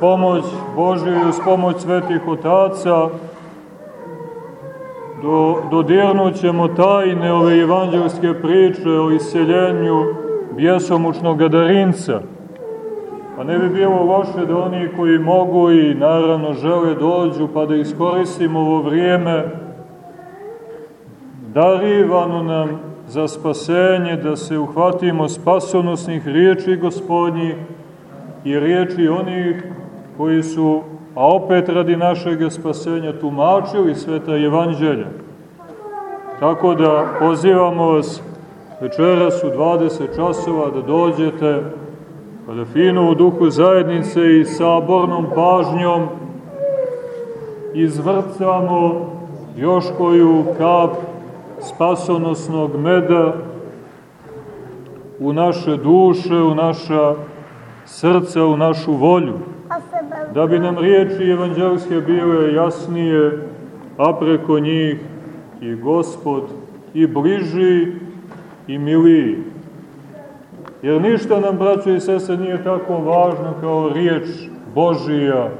pomoć Božju i uz pomoć svetih otaca do, dodirnut ćemo tajne ove evanđelske priče o iseljenju bjesomučnog gadarinca. Pa ne bi bilo loše da oni koji mogu i naravno žele dođu pa da iskoristimo ovo vrijeme darivano nam za spasenje, da se uhvatimo spasonosnih riječi gospodnjih i riječi onih koji su, a opet radi našeg spasenja, tumačili sveta evanđelja. Tako da pozivamo vas večeras u 20 časova da dođete, pa da fino u duhu zajednice i sabornom pažnjom izvrcamo još koju kap spasonosnog meda u naše duše, u naša srca, u našu volju da bi nam riječi evanđelske bile jasnije, a preko njih i Gospod i bliži i miliji. Jer ništa nam, braćo i sese, nije tako važno kao riječ Božija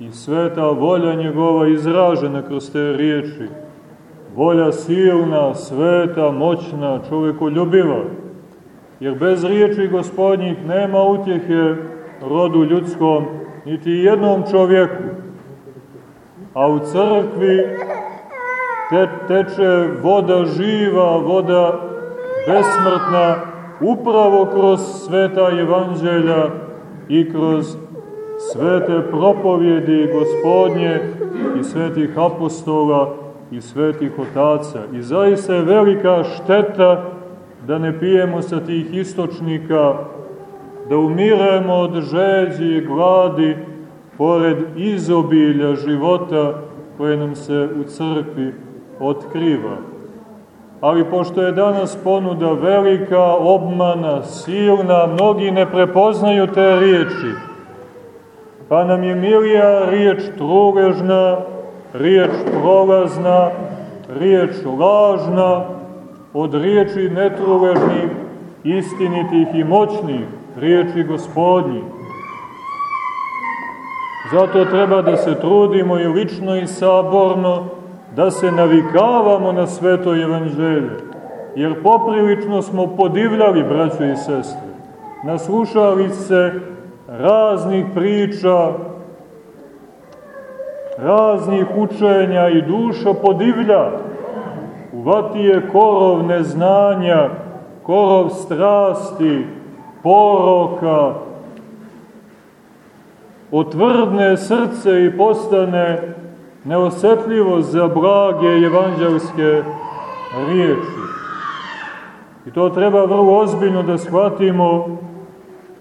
i sveta volja njegova izražena kroz te riječi. Volja silna, sveta, moćna, čovekoljubiva. Jer bez riječi gospodnjih nema utjehe rodu ljudskom, niti jednom čovjeku. A u crkvi te, teče voda živa, voda besmrtna, upravo kroz sveta evanđelja i kroz svete propovjedi gospodnje i svetih apostola i svetih otaca. I zaista je velika šteta da ne pijemo sa tih istočnika da umiremo od žeđi i gladi pored izobilja života koje nam se u crkvi otkriva. Ali pošto je danas ponuda velika, obmana, silna, mnogi ne prepoznaju te riječi, pa nam je milija riječ truležna, riječ prolazna, riječ lažna, od riječi netruležnih, istinitih i moćnih, riječi gospodnji. Zato treba da se trudimo i lično i saborno da se navikavamo na sveto evanđelje, jer poprilično smo podivljali, braćo i sestre, naslušali se raznih priča, raznih učenja i duša podivlja, uvati je korov neznanja, korov strasti, poroka, otvrdne srce i postane neosetljivo za blage evanđelske riječi. I to treba vrlo ozbiljno da shvatimo,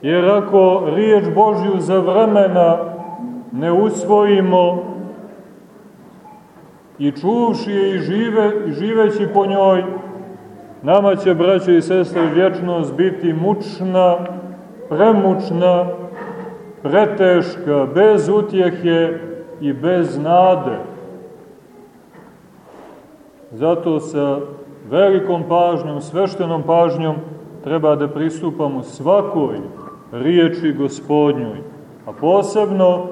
jer ako riječ Božju za vremena ne usvojimo i čuvši je i žive, živeći po njoj, Nama će, braćo i sestre, vječnost biti mučna, premučna, preteška, bez utjehe i bez nade. Zato sa velikom pažnjom, sveštenom pažnjom treba da pristupamo svakoj riječi gospodnjoj, a posebno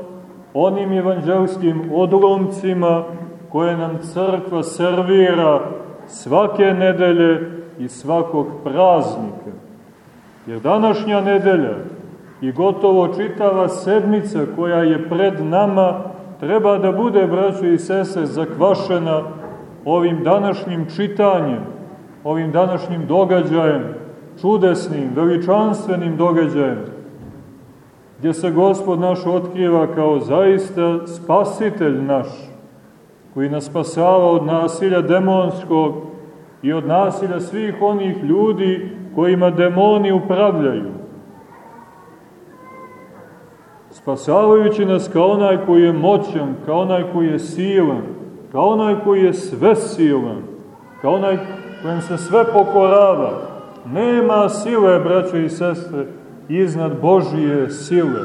onim evanđelskim odlomcima koje nam crkva servira svake nedelje i svakog praznika. Jer današnja nedelja i gotovo čitava sedmica koja je pred nama treba da bude, braćo i sese, zakvašena ovim današnjim čitanjem, ovim današnjim događajem, čudesnim, veličanstvenim događajem, gdje se Gospod naš otkriva kao zaista spasitelj naš, koji nas spasava od nasilja demonskog i od nasilja svih onih ljudi kojima demoni upravljaju. Spasavajući nas kao onaj koji je moćan, kao onaj koji je silan, kao onaj koji je svesilan, kao onaj kojem se sve pokorava. Nema sile, braćo i sestre, iznad Božije sile.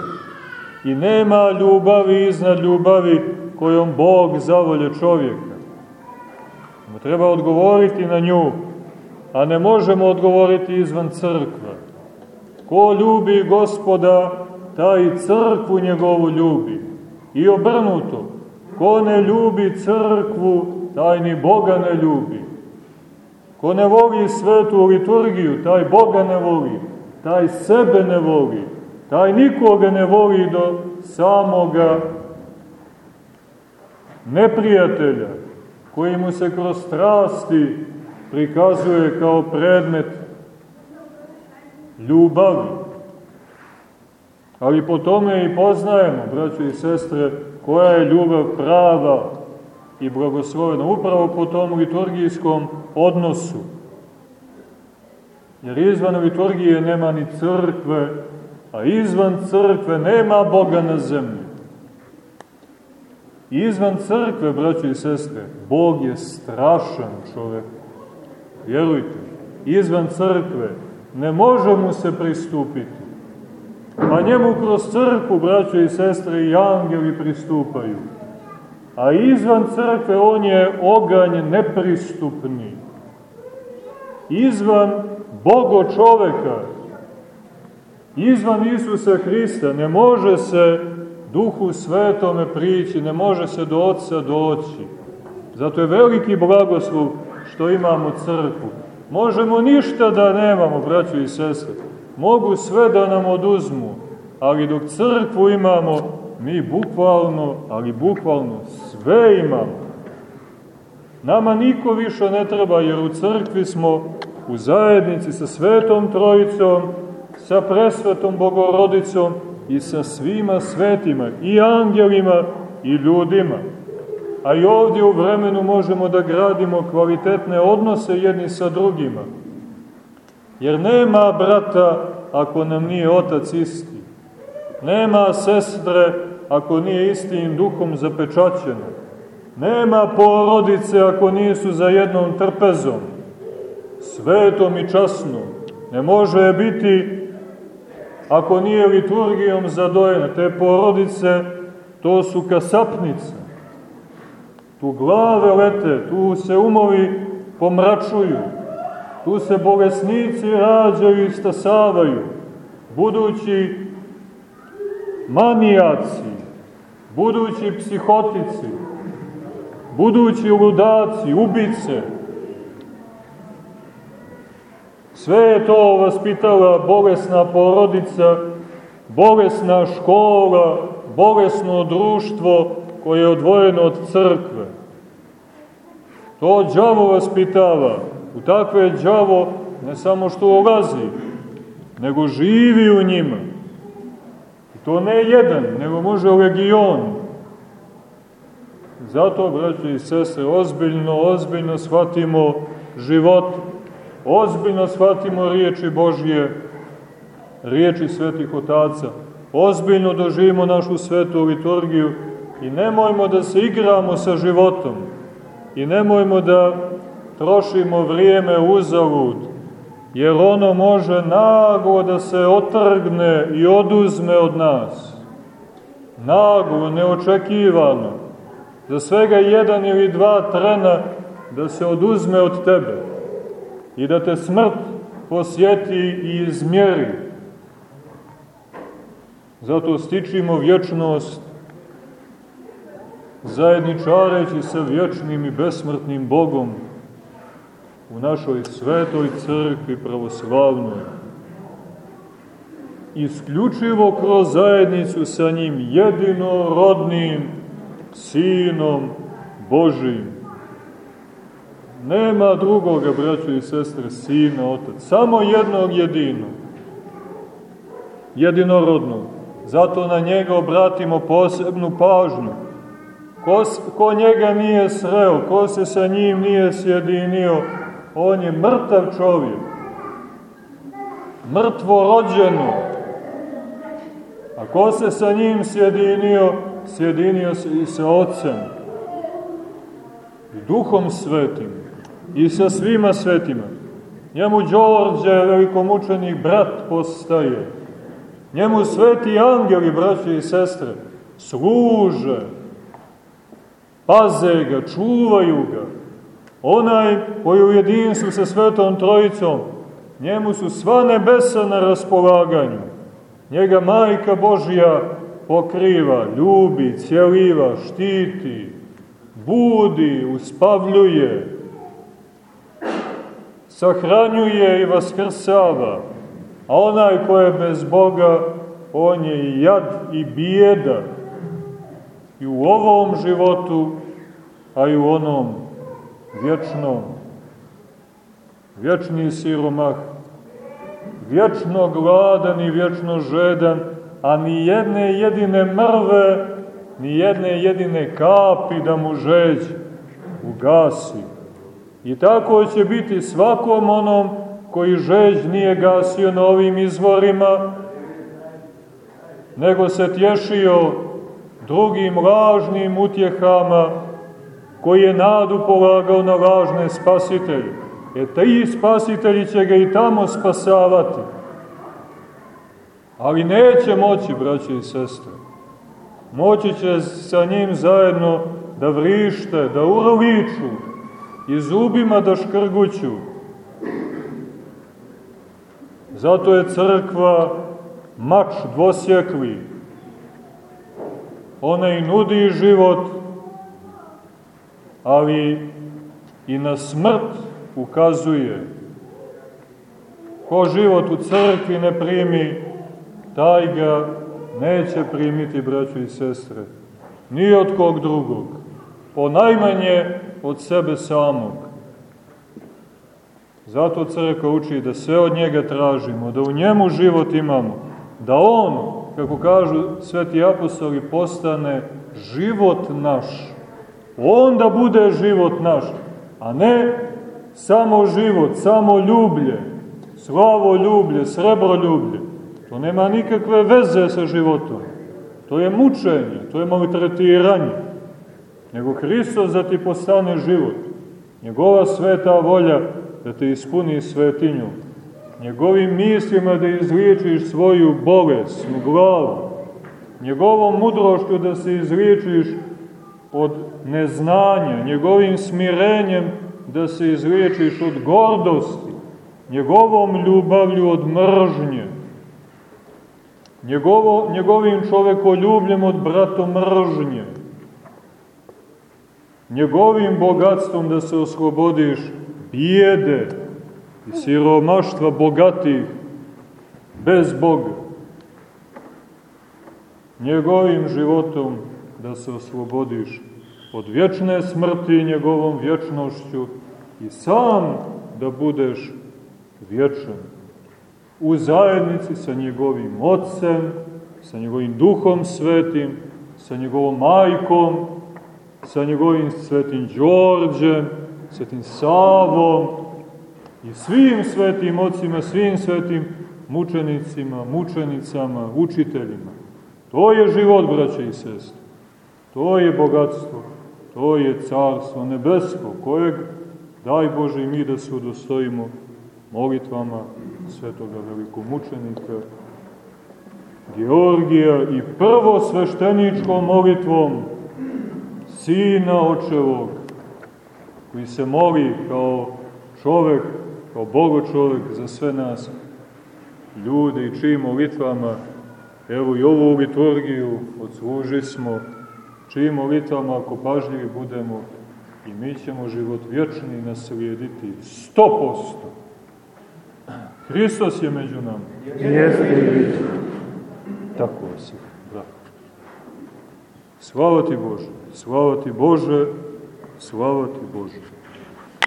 I nema ljubavi iznad ljubavi kojom Bog zavolje čovjeka. Treba odgovoriti na nju, a ne možemo odgovoriti izvan crkve. Ko ljubi gospoda, taj crkvu njegovu ljubi. I obrnuto, ko ne ljubi crkvu, taj ni Boga ne ljubi. Ko ne voli svetu liturgiju, taj Boga ne voli, taj sebe ne voli, taj nikoga ne voli do samoga neprijatelja, koji mu se kroz strasti prikazuje kao predmet ljubavi. Ali po tome i poznajemo, braćo i sestre, koja je ljubav prava i blagoslovena, upravo po tom liturgijskom odnosu. Jer izvan liturgije nema ni crkve, a izvan crkve nema Boga na zemlji. Izvan crkve, braćo i sestre, Bog je strašan čovek. Vjerujte, izvan crkve ne može mu se pristupiti. A njemu kroz crkvu, braćo i sestre, i angeli pristupaju. A izvan crkve on je oganj nepristupni. Izvan Bogo čoveka, izvan Isusa Hrista ne može se duhu svetome prići, ne može se do oca doći. Zato je veliki blagoslov što imamo crkvu. Možemo ništa da nemamo, braćo i sestre. Mogu sve da nam oduzmu, ali dok crkvu imamo, mi bukvalno, ali bukvalno sve imamo. Nama niko više ne treba, jer u crkvi smo u zajednici sa Svetom Trojicom, sa presvetom Bogorodicom i sa svima svetima, i angelima, i ljudima. A i ovdje u vremenu možemo da gradimo kvalitetne odnose jedni sa drugima. Jer nema brata ako nam nije otac isti. Nema sestre ako nije istim duhom zapečaćena. Nema porodice ako nisu za jednom trpezom, svetom i časnom. Ne može biti ako nije liturgijom zadojena. Te porodice, to su kasapnice. Tu glave lete, tu se umovi pomračuju, tu se bolesnici rađaju i stasavaju, budući manijaci, budući psihotici, budući ludaci, ubice. Sve je to vaspitala bolesna porodica, bolesna škola, bolesno društvo koje je odvojeno od crkve. To đavo vaspitava. U takve đavo ne samo što ulazi, nego živi u njima. I to ne jedan, nego može legion. Zato, braći i sestre, ozbiljno, ozbiljno shvatimo život, ozbiljno shvatimo riječi Božje, riječi svetih otaca, ozbiljno doživimo našu svetu liturgiju i nemojmo da se igramo sa životom i nemojmo da trošimo vrijeme uzalud, jer ono može naglo da se otrgne i oduzme od nas. Naglo, neočekivano, za svega jedan ili dva trena da se oduzme od tebe i da te smrt posjeti i izmjeri. Zato stičimo vječnost zajedničareći sa vječnim i besmrtnim Bogom u našoj svetoj crkvi pravoslavnoj. Isključivo kroz zajednicu sa njim jedinorodnim Sinom Božim. Nema drugoga, braćo i sestre, Sina, Otac. Samo jednog jedinog. Jedinorodnog. Zato na njega obratimo posebnu pažnju. Ko, ko njega nije sreo, ko se sa njim nije sjedinio, on je mrtav čovjek. Mrtvo rođeno. A ko se sa njim sjedinio, sjedinio se i sa Otcem. I Duhom Svetim. I sa svima svetima. Njemu Đorđe, velikomučenik, brat postaje. Njemu sveti angeli, braće i sestre, služe, paze ga, čuvaju ga. Onaj koji u jedinstvu sa Svetom Trojicom, njemu su sva nebesa na raspolaganju. Njega Majka Božja pokriva, ljubi, cijeliva, štiti, budi, uspavljuje, sahranjuje i vaskrsava, a onaj ko je bez Boga, on je i jad i bijeda, i u ovom životu, a i u onom vječnom. Vječni siromah, vječno gladan i vječno žedan, a ni jedne jedine mrve, ni jedne jedine kapi da mu žeđ ugasi. I tako će biti svakom onom koji žeđ nije gasio na ovim izvorima, nego se tješio drugim lažnim utjehama, koji je nadu polagao na lažne spasitelje. E ti spasitelji će ga i tamo spasavati. Ali neće moći, braći i sestre. Moći će sa njim zajedno da vrište, da urliču i zubima da škrguću. Zato je crkva mač dvosjekli. Ona i nudi život, ali i na smrt ukazuje. Ko život u crkvi ne primi, taj ga neće primiti, braćo i sestre, ni od kog drugog, po najmanje od sebe samog. Zato crkva uči da sve od njega tražimo, da u njemu život imamo, da on, kako kažu sveti apostoli, postane život naš. On da bude život naš, a ne samo život, samo ljublje, slavo ljublje, srebro ljublje. To nema nikakve veze sa životom. To je mučenje, to je maltretiranje. Nego Hristos da ti postane život. Njegova sveta volja da te ispuni svetinju. Njegovim mislima da izliječiš svoju bolesnu glavu. Njegovom mudrošću da se izliječiš od neznanja. Njegovim smirenjem da se izliječiš od gordosti. Njegovom ljubavlju od mržnje njegovo, njegovim čovekoljubljem od bratomržnje, njegovim bogatstvom da se oslobodiš bijede i siromaštva bogatih bez Boga, njegovim životom da se oslobodiš od vječne smrti njegovom vječnošću i sam da budeš vječan u zajednici sa njegovim ocem, sa njegovim duhom svetim, sa njegovom majkom, sa njegovim svetim Đorđem, svetim Savom i svim svetim ocima, svim svetim mučenicima, mučenicama, učiteljima. To je život, braće i sestre. To je bogatstvo. To je carstvo nebesko, kojeg, daj Bože, i mi da se udostojimo molitvama svetoga velikomučenika Georgija i prvo svešteničkom molitvom Sina Očevog, koji se moli kao čovek, kao Bogo čovek za sve nas, ljude i čijim molitvama, evo i ovu liturgiju odsluži smo, čijim molitvama, ako pažljivi budemo, i mi ćemo život vječni naslijediti 100%. Hristos je među nama. Jeste i bit Tako si, brat. Slava ti Bože, slava ti Bože, slava ti Bože.